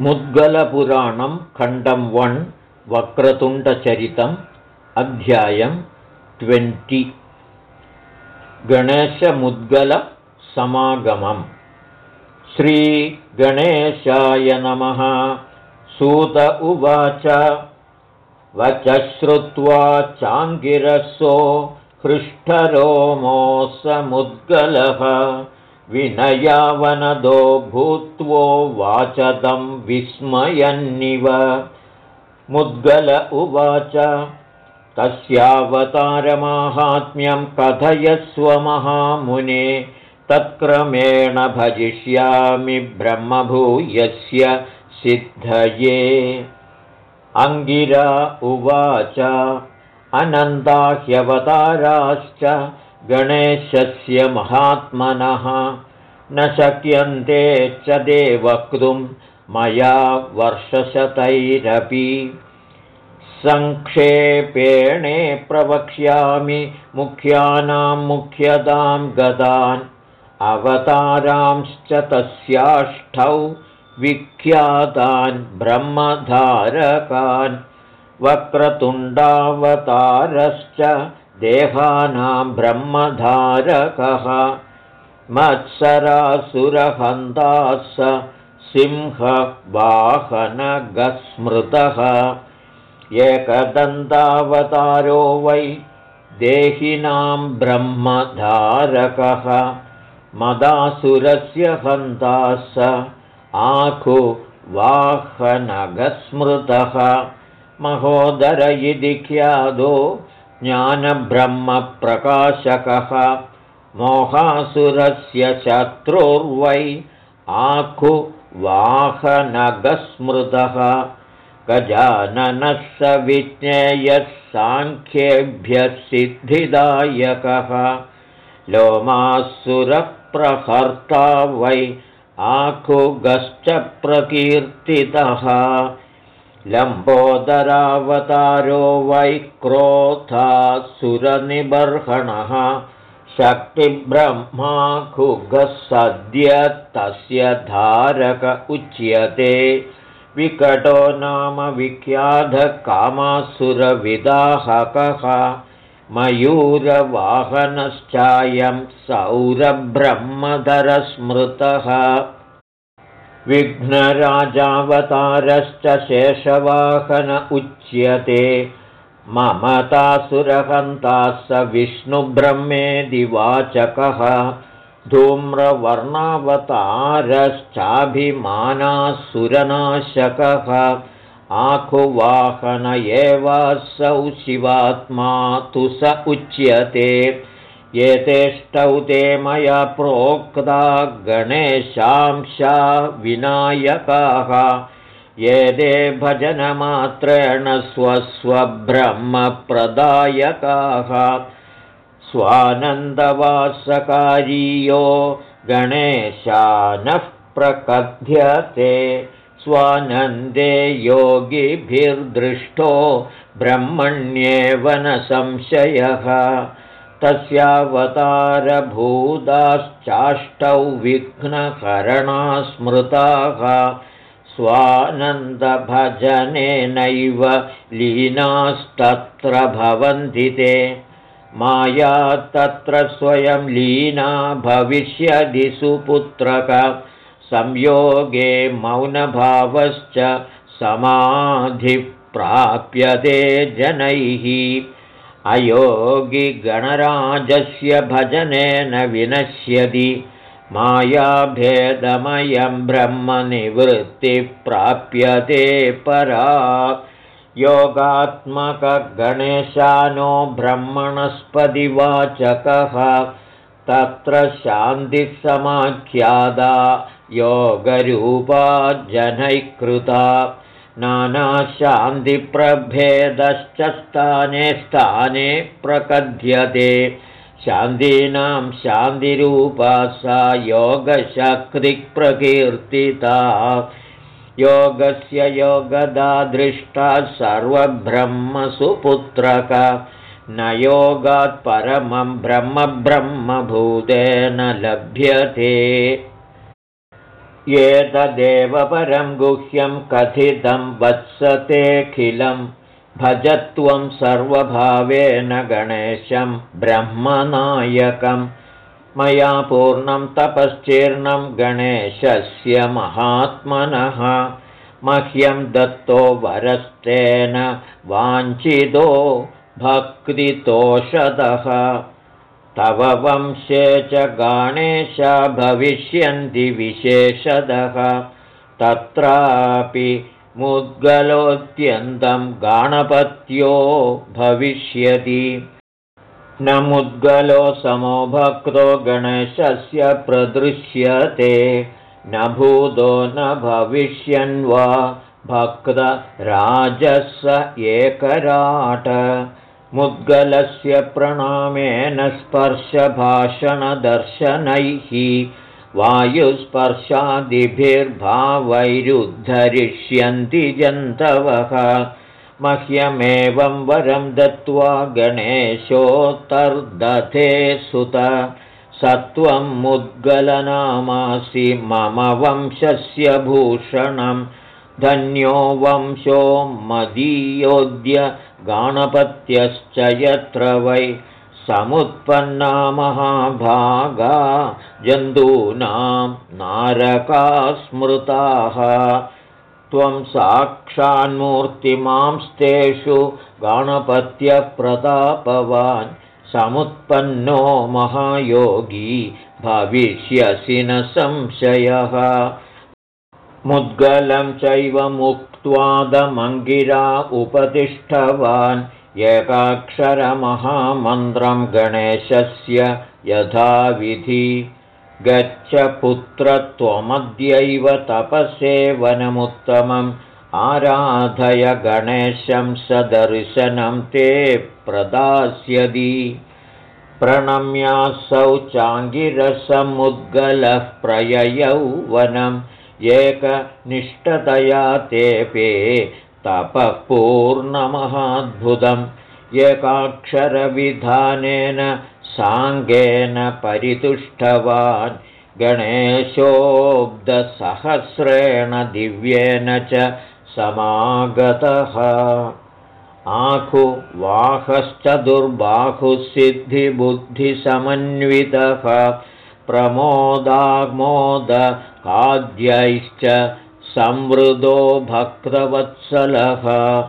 मुद्गलपुराणं खण्डं वन् वक्रतुण्डचरितम् अध्यायं ट्वेण्टि। गणेशमुद्गलसमागमम्। श्रीगणेशाय नमः। सूत उवाच। वच श्रुत्वा चाङ्गिरसो हृष्ठरोमोऽसमुद्गलः विनयावनदो भूत्वो वाचदं विस्मयन्निव। मुद्गल उवाच तस्यावतारमाहात्म्यं कथयस्वमहामुने तत्क्रमेण भजिष्यामि ब्रह्मभूयस्य सिद्धये। अङ्गिरा उवाच अनन्दाह्यवताराश्च गणेशस्य महात्मनः न शक्यन्ते च दे वक्तुं मया वर्षशतैरपि। सङ्क्षेपेणे प्रवक्ष्यामि मुख्यानां मुख्यतां गतान् अवतारांश्च तस्याष्टौ विख्यातान् ब्रह्मधारकान् वक्रतुण्डावतारश्च देहानां ब्रह्मधारकः मत्सरासुरहन्तास सिंहवाहनगस्मृतः। एकदन्तावतारो वै देहिनां ब्रह्मधारकः। मदासुरस्य हन्ता स आखुवाहनगस्मृतः। महोदर इति ख्यादो ज्ञानब्रह्मप्रकाशकः मोहासुरस्य शत्रुर्वै आखुवाहनगस्मृतः गजाननः स विज्ञेयः साङ्ख्येभ्यः सिद्धिदायकः। लोमासुरप्रहर्ता वै आखुगश्च प्रकीर्तितः लम्बोदरावतारो वै क्रोधासुरनिबर्हणः शक्तिब्रह्माखुगः सद्य तस्य धारक उच्यते। विकटो नाम विख्यातकामासुरविदाहकः मयूरवाहनश्चायं सौरब्रह्मधरस्मृतः। विघ्नराजावतारश्च शेषवाहन उच्यते ममतासुरहन्ता स विष्णुब्रह्मेदिवाचकः धूम्रवर्णावतारश्चाभिमानासुरनाशकः आखुवाहन एवासौ शिवात्मा तु स उच्यते। एतेष्टौ ते मया प्रोक्ता गणेशांशा विनायकाः एते भजनमात्रेण स्वस्वब्रह्मप्रदायकाः स्वानन्दवासकारीयो गणेशानः प्रकथ्यते स्वानन्दे योगिभिर्दृष्टो ब्रह्मण्येव न संशयः। तस्यावतारभूताश्चाष्टौ विघ्नकरणा स्मृताः स्वानन्दभजनेनैव लीनास्तत्र भवन्ति ते। माया तत्र स्वयं लीना भविष्यदि सुपुत्रक। संयोगे मौनभावश्च समाधिप्राप्यते जनैः। अयोगिगणराजस्य भजनेन विनश्यति मायाभेदमयं ब्रह्मनिवृत्तिप्राप्यते परा। योगात्मकगणेशानो ब्रह्मणस्पतिवाचकः तत्र शान्तिसमाख्यादा योगरूपा जनैकृता नानाशान्तिप्रभेदश्च स्थाने स्थाने प्रकथ्यते शान्तीनां शान्तिरूपा सा योगशक्तिप्रकीर्तिता। योगस्य योगदा दृष्टा सर्वब्रह्मसुपुत्रक न योगात् परमं ब्रह्म ब्रह्मभूतेन लभ्यते। एतदेव परं गुह्यं कथितं वत्सतेऽखिलं भजत्वं सर्वभावेन गणेशं ब्रह्मनायकं। मया पूर्णं तपश्चीर्णं गणेशस्य महात्मनः। मह्यं दत्तो वरस्तेन वाञ्छितो भक्तितोषदः तव वंशे च गणेश भविष्यन्ति विशेषदः तत्रापि मुद्गलोऽत्यन्तं गाणपत्यो भविष्यति। न मुद्गलो समो भक्तो गणेशस्य प्रदृश्यते। न भूतो न भविष्यन्वा भक्तराजस एकराट। मुद्गलस्य प्रणामेन स्पर्शभाषणदर्शनैः वायुस्पर्शादिभिर्भावैरुद्धरिष्यन्ति जन्तवः। मह्यमेवं वरं दत्त्वा गणेशोत्तर्दधे सुत। सत्वं मुद्गलनामासि मम वंशस्य भूषणं। धन्यो वंशो मदीयोद्य गाणपत्यश्च यत्र वै समुत्पन्ना महाभागा जन्तूनां नारका स्मृताः त्वं साक्षान्मूर्तिमांस्तेषु गाणपत्यप्रतापवान् समुत्पन्नो महायोगी भविष्यसि न संशयः। मुद्गलं चैव मुक् त्वादमङ्गिरा उपतिष्ठवान् एकाक्षरमहामन्त्रं गणेशस्य यथाविधि गच्छ पुत्रत्वमद्यैव तपसेवनमुत्तमम् आराधय गणेशं सदर्शनं ते प्रदास्यति प्रणम्यासौ चाङ्गिरसमुद्गलः प्रययौ वनम् एकनिष्ठतया तेपे तपः पूर्णमहाद्भुतम् एकाक्षरविधानेन साङ्गेन परितुष्टवान् गणेशोऽब्धसहस्रेण दिव्येन च समागतः। आखुवाहश्च दुर्बाहुसिद्धिबुद्धिसमन्वितः प्रमोदामोदकाद्यैश्च संवृदो भक्तवत्सलः।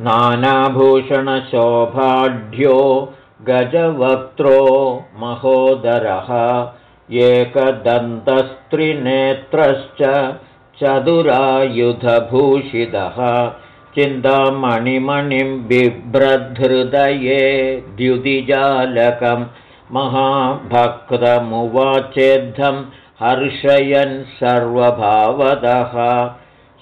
नानाभूषणशोभाढ्यो गजवक्त्रो महोदरः। एकदन्तस्त्रिनेत्रश्च चतुरायुधभूषितः। चिन्तामणिमणिं बिभ्रधृदये द्युतिजालकम् महाभक्तमुवाचेद्धं हर्षयन् सर्वभावदः।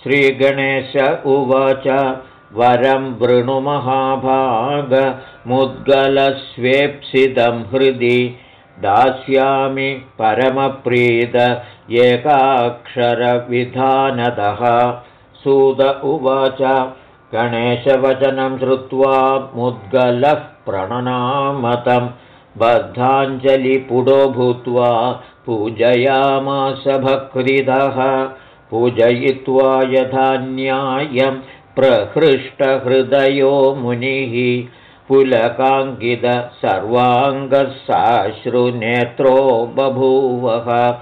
श्रीगणेश उवाच वरं वृणुमहाभागमुद्गलस्वेप्सितं हृदि। दास्यामि परमप्रीत एकाक्षरविधानतः सूद उवाच गणेशवचनं श्रुत्वा मुद्गलः प्रणनामतम् बद्धाञ्जलिपुडो भूत्वा पूजयामास भक्तिदः। पूजयित्वा यथा न्यायं प्रहृष्टहृदयो मुनिः। पुलकाङ्गित सर्वाङ्गसाश्रुनेत्रो बभूवः।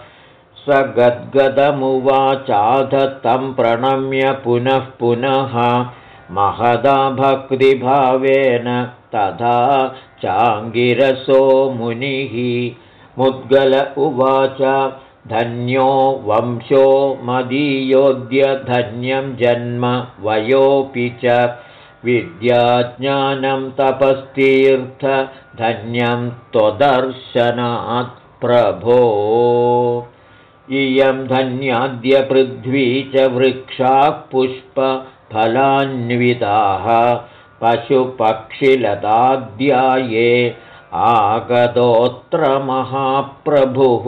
स गद्गदमुवाचाध तं प्रणम्य पुनः पुनः। महदा भक्तिभावेन तथा चाङ्गिरसो मुनिः। मुद्गल उवाच धन्यो वंशो मदीयोद्य धन्यं जन्म वयोऽपि च। विद्याज्ञानं तपस्तीर्थ धन्यं त्वदर्शनात् प्रभो। इयं धन्याद्य पृथ्वी च वृक्षाः पुष्पफलान्विताः पशुपक्षिलताध्याये आगतोऽत्र महाप्रभुः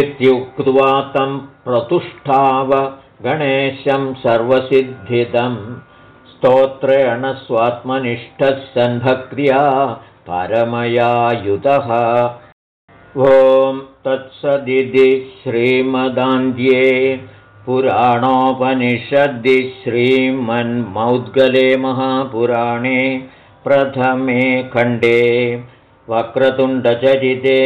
इत्युक्त्वा तं प्रतुष्ठाव गणेशं सर्वसिद्धिदं स्तोत्रेण स्वात्मनिष्ठः सन्भक्त्या परमयायुतः ॐ तत्सदिति श्रीमदान्ध्ये पुराणोपनिषद्दि श्रीमन्मौद्गले महापुराणे प्रथमे खण्डे वक्रतुण्डचरिते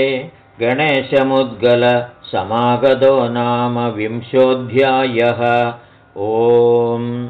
गणेशमुद्गलसमागतो नाम विंशोऽध्यायः। ओम्